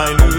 I know